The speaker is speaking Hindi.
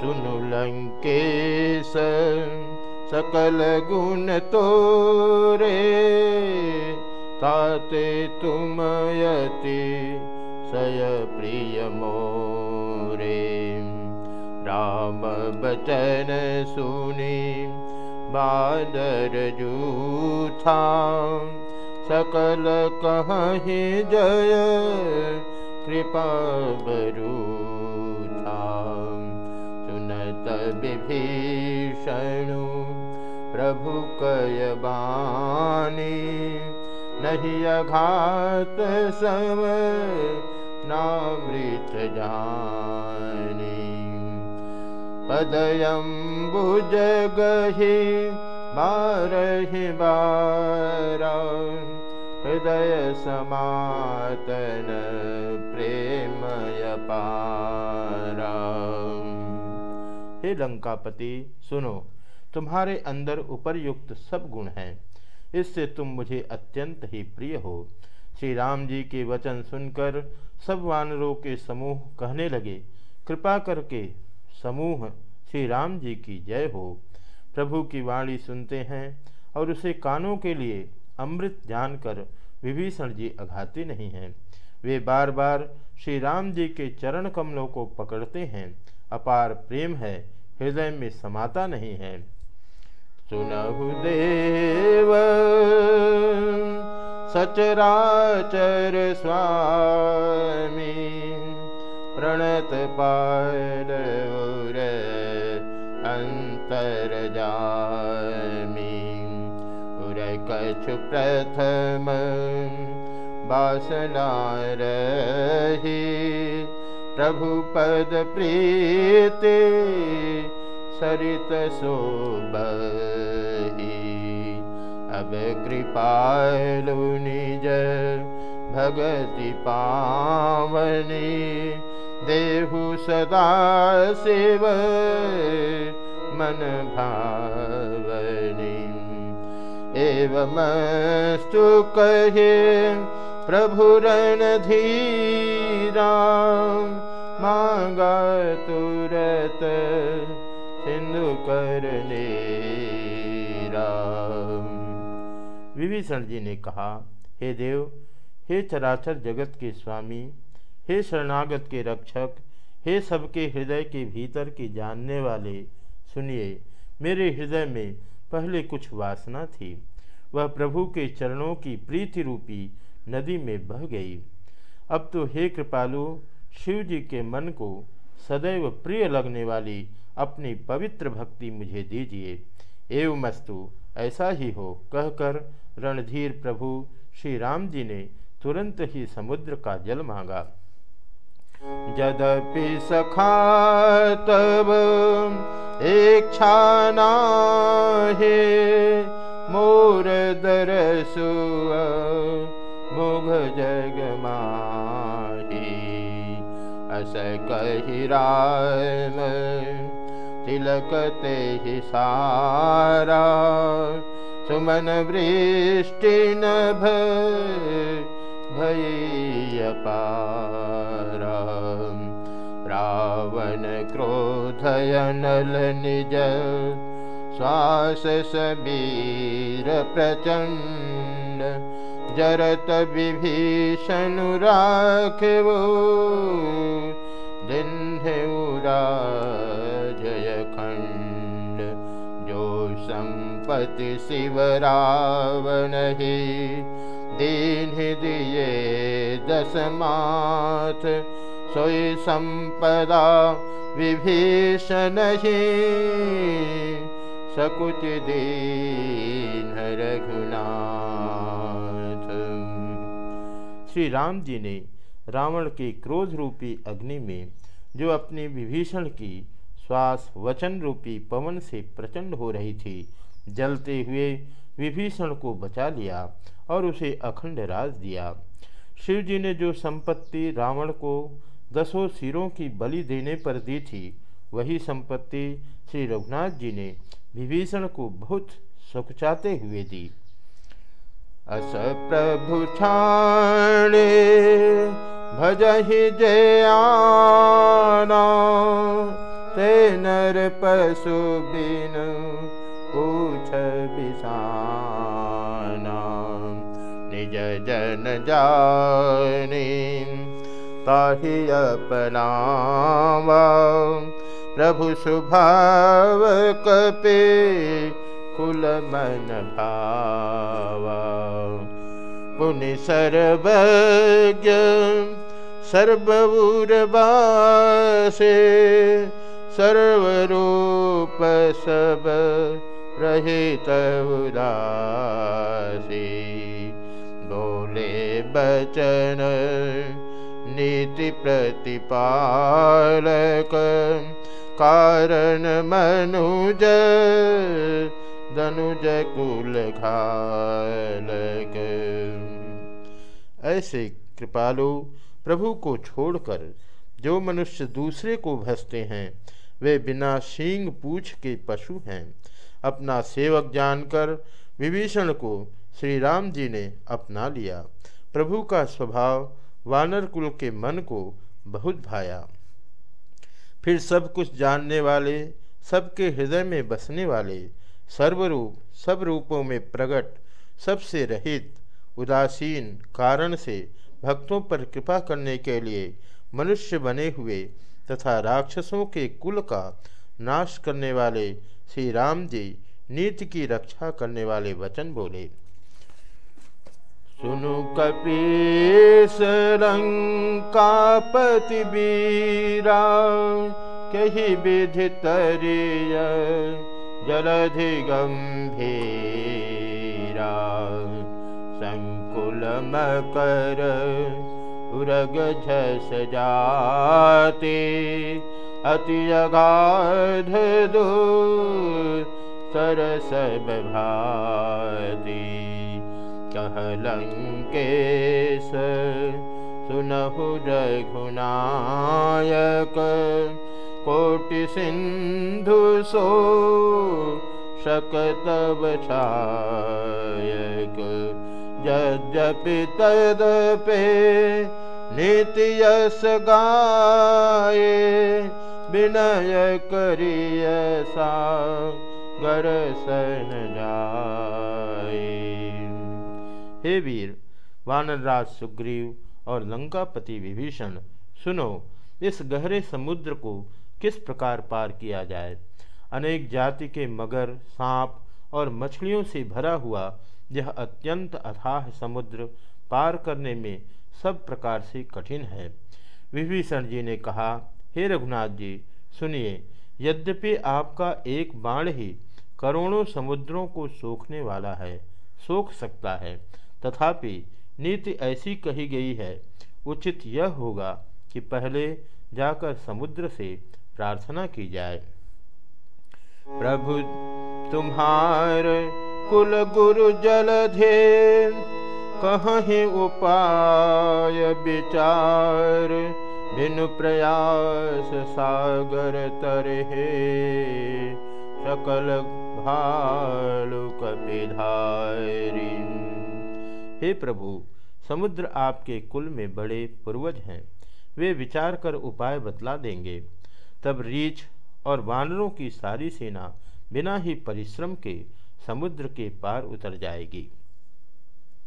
सुनु लंकेश सकल गुण तोरे ताते तुमयति सय प्रिय मोरे राम बचन सुनी बादर जूथा सकल कहीं जय कृपा बरूथा विभीषणु। प्रभु कयबानी नहीं अघात सम नामृत जानी। पदयम्बुज गहि बारहि बारा। हृदय समातन प्रेमय पारा हे लंकापति, सुनो, तुम्हारे अंदर उपरयुक्त सब गुण हैं। इससे तुम मुझे अत्यंत ही प्रिय हो। श्री राम जी के वचन सुनकर सब वानरों के समूह कहने लगे, कृपा करके समूह श्री राम जी की जय हो। प्रभु की वाणी सुनते हैं और उसे कानों के लिए अमृत जानकर विभीषण जी अघाते नहीं हैं। वे बार बार श्री राम जी के चरण कमलों को पकड़ते हैं अपार प्रेम है, हृदय में समाता नहीं है। सुनहु देव, सचराचर स्वामी, प्रणत पार अंतर जामी उर कछु प्रथम बासना रही। प्रभु पद प्रीति सरित सोबही अब कृपालु निज भगति पावनी देहु सदा शिव मन भावनी एवमस्तु कहे प्रभु रणधीरा मांगा तुरत सिंधु करने विभीषण जी ने कहा, हे देव, हे चराचर जगत के स्वामी, हे शरणागत के रक्षक, हे सबके हृदय के भीतर की जानने वाले, सुनिए, मेरे हृदय में पहले कुछ वासना थी। वह प्रभु के चरणों की प्रीति रूपी नदी में बह गई। अब तो हे कृपालु शिव जी के मन को सदैव प्रिय लगने वाली अपनी पवित्र भक्ति मुझे दीजिए। एवं मस्तु ऐसा ही हो, कहकर रणधीर प्रभु श्री राम जी ने तुरंत ही समुद्र का जल मांगा। यद्यपि सखा तब इच्छा हे मोर दरसु मुघ जग माही अस कही राम। तिलकते ही सारा। सुमन वृष्टि न भय पारा रावण क्रोधयनल निज। श्वास सबीर प्रचंड जरत विभीषण दिन्हेरा जय खंड जो संपति शिव रावण ही। दीन दिए दसमाथ सोई संपदा विभीषण ही। सकुच दीन रघुनाथ। श्री राम जी ने रावण के क्रोध रूपी अग्नि में, जो अपनी विभीषण की श्वास वचन रूपी पवन से प्रचंड हो रही थी, जलते हुए विभीषण को बचा लिया और उसे अखंड राज दिया। शिव जी ने जो संपत्ति रावण को दसों सिरों की बलि देने पर दी थी, वही संपत्ति श्री रघुनाथ जी ने विभीषण को बहुत सुखचाते हुए दी। अस प्रभु छाणे भजहि जयाना ते नर पशु बिन पूछ बिसाना निज जन जानी ताहि अपनावा। प्रभु सुभाव कपे कुल मन भावा। पुनि सर्वज्ञ सर्वूरवासे सर्वरूप सब रहित उदासी बोले बचन नीति प्रतिपालक कारण मनुज, धनुज कुल खालक ऐसे कृपालु प्रभु को छोड़कर जो मनुष्य दूसरे को भसते हैं, वे बिना सींग पूछ के पशु हैं। अपना सेवक जानकर विभीषण को श्री राम जी ने अपना लिया। प्रभु का स्वभाव वानर कुल के मन को बहुत भाया। फिर सब कुछ जानने वाले, सबके हृदय में बसने वाले, सर्वरूप, सब रूपों में प्रकट सबसे रहित, उदासीन कारण से भक्तों पर कृपा करने के लिए मनुष्य बने हुए तथा राक्षसों के कुल का नाश करने वाले श्री राम जी नीति की रक्षा करने वाले वचन बोले। सुनु कपीस लंकापति बीरा कही विधि तरिय जलधि गंभीरा। उरग झस जाते। अति अगाध सरस भाती। कहलंकेश सुनहु रघुनायक कोटि सिंधु सो छायक यद्यपि तदपे नित्यस गाये विनय करिय गरसन जाए। हे वीर वानरराज सुग्रीव और लंकापति विभीषण, सुनो, इस गहरे समुद्र को किस प्रकार पार किया जाए? अनेक जाति के मगर, सांप और मछलियों से भरा हुआ यह अत्यंत अथाह समुद्र पार करने में सब प्रकार से कठिन है। विभीषण जी ने कहा, हे रघुनाथ जी, सुनिए, यद्यपि आपका एक बाण ही करोड़ों समुद्रों को सोखने वाला है, सोख सकता है, तथापि नीति ऐसी कही गई है, उचित यह होगा कि पहले जाकर समुद्र से प्रार्थना की जाए। प्रभु तुम्हार कुल गुरु जलधे कहीं उपाय विचार, बिनु प्रयास सागर तरहे। सकल भालु कपिधारी हे प्रभु, समुद्र आपके कुल में बड़े पूर्वज हैं। वे विचार कर उपाय बतला देंगे। तब रीछ और वानरों की सारी सेना बिना ही परिश्रम के समुद्र के पार उतर जाएगी।